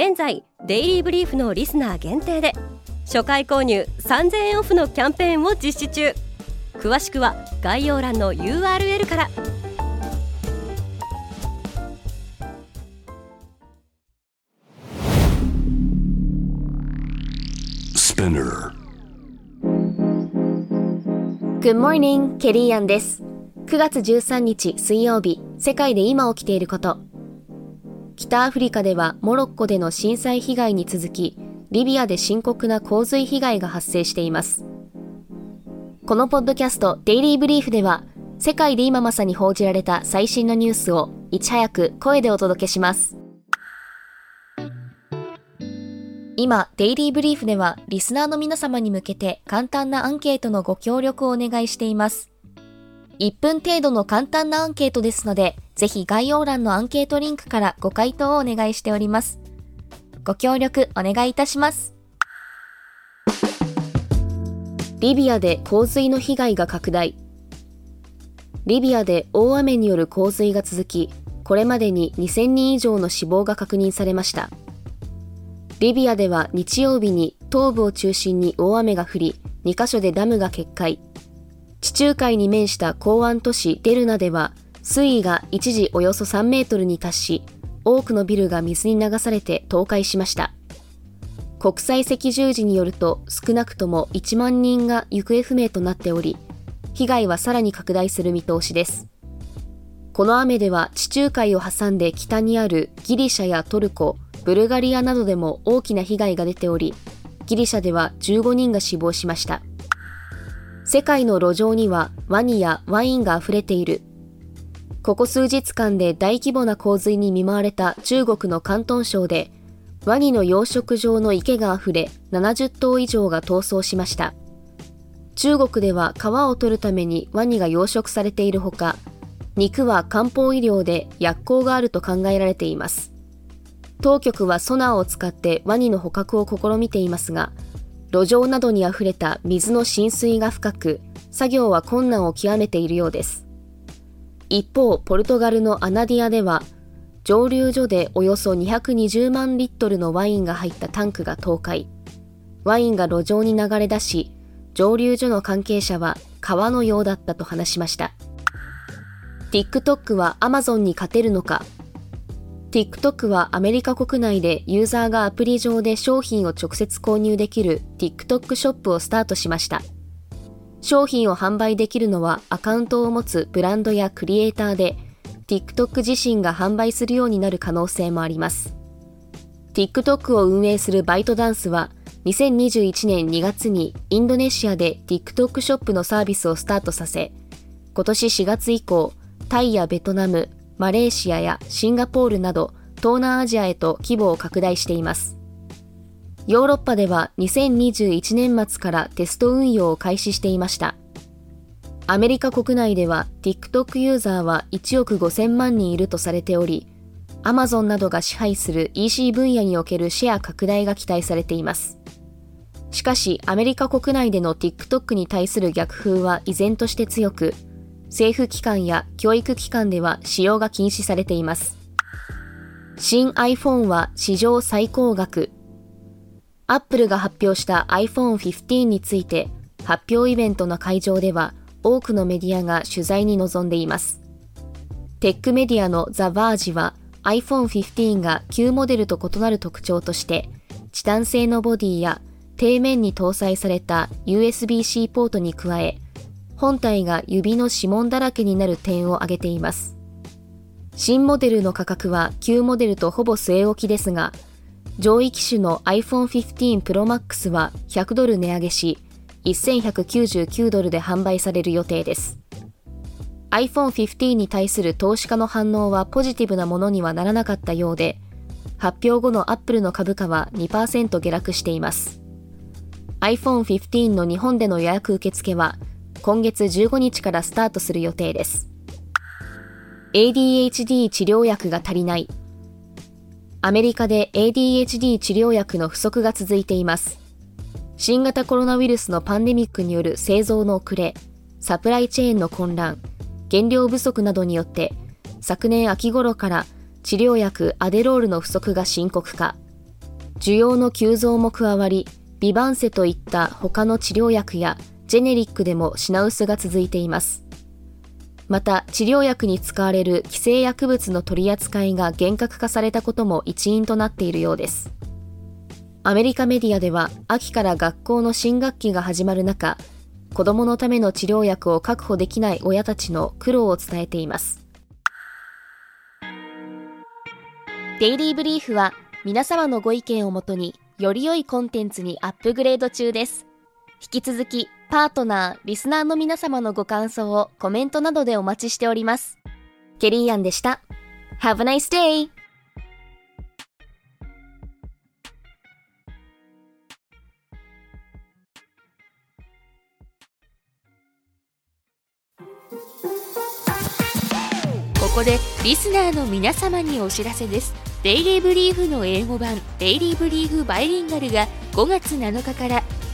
現在デイリーブリーフのリスナー限定で初回購入3000円オフのキャンペーンを実施中詳しくは概要欄の URL からス p ナー Good morning, ケリーアンです。9月13日水曜日、世界で今起きていること。北アフリカではモロッコでの震災被害に続き、リビアで深刻な洪水被害が発生しています。このポッドキャストデイリーブリーフでは、世界で今まさに報じられた最新のニュースをいち早く声でお届けします。今、デイリーブリーフではリスナーの皆様に向けて簡単なアンケートのご協力をお願いしています。1分程度の簡単なアンケートですので、ぜひ概要欄のアンケートリンクからご回答をお願いしております。ご協力お願いいたします。リビアで洪水の被害が拡大。リビアで大雨による洪水が続き、これまでに2000人以上の死亡が確認されました。リビアでは日曜日に東部を中心に大雨が降り、2カ所でダムが決壊。地中海に面した港湾都市デルナでは、水位が一時およそ3メートルに達し、多くのビルが水に流されて倒壊しました。国際赤十字によると少なくとも1万人が行方不明となっており、被害はさらに拡大する見通しです。この雨では地中海を挟んで北にあるギリシャやトルコ、ブルガリアなどでも大きな被害が出ており、ギリシャでは15人が死亡しました。世界の路上にはワニやワインが溢れている。ここ数日間で大規模な洪水に見舞われた中国の広東省で、ワニの養殖場の池が溢れ、70頭以上が逃走しました。中国では川を取るためにワニが養殖されているほか、肉は漢方医療で薬効があると考えられています。当局はソナーを使ってワニの捕獲を試みていますが、路上などに溢れた水の浸水が深く、作業は困難を極めているようです。一方、ポルトガルのアナディアでは、蒸留所でおよそ220万リットルのワインが入ったタンクが倒壊。ワインが路上に流れ出し、蒸留所の関係者は川のようだったと話しました。TikTok は Amazon に勝てるのか TikTok はアメリカ国内でユーザーがアプリ上で商品を直接購入できる TikTok ショップをスタートしました。商品を販売できるのはアカウントを持つブランドやクリエイターで TikTok 自身が販売するようになる可能性もあります。TikTok を運営するバイトダンスは2021年2月にインドネシアで TikTok ショップのサービスをスタートさせ、今年4月以降、タイやベトナム、マレーシアやシンガポールなど東南アジアへと規模を拡大しています。ヨーロッパでは2021年末からテスト運用を開始していました。アメリカ国内では TikTok ユーザーは1億5000万人いるとされており、Amazon などが支配する EC 分野におけるシェア拡大が期待されています。しかし、アメリカ国内での TikTok に対する逆風は依然として強く、政府機関や教育機関では使用が禁止されています。新 iPhone は史上最高額。Apple が発表した iPhone 15について発表イベントの会場では多くのメディアが取材に臨んでいます。テックメディアの The Verge は iPhone 15が旧モデルと異なる特徴としてチタン製のボディや底面に搭載された USB-C ポートに加え本体が指の指紋だらけになる点を挙げています。新モデルの価格は旧モデルとほぼ据え置きですが、上位機種の iPhone 15 Pro Max は100ドル値上げし、1199ドルで販売される予定です。iPhone 15に対する投資家の反応はポジティブなものにはならなかったようで、発表後のアップルの株価は2%下落しています iPhone 15の日本での予約受付は今月15日からスタートする予定です。ADHD 治療薬が足りない。アメリカで ADHD 治療薬の不足が続いています。新型コロナウイルスのパンデミックによる製造の遅れサプライチェーンの混乱原料不足などによって昨年秋頃から治療薬アデロールの不足が深刻化。需要の急増も加わりビバンセといった他の治療薬やジェネリックでも品薄が続いています。また治療薬に使われる規制薬物の取り扱いが厳格化されたことも一因となっているようです。アメリカメディアでは秋から学校の新学期が始まる中子供のための治療薬を確保できない親たちの苦労を伝えています。デイリーブリーフは皆様のご意見をもとにより良いコンテンツにアップグレード中です。引き続きパートナー、リスナーの皆様のご感想をコメントなどでお待ちしております。ケリーアンでした。Have a nice day! ここでリスナーの皆様にお知らせですデイリーブリーフの英語版デイリーブリーフバイリンガルが5月7日から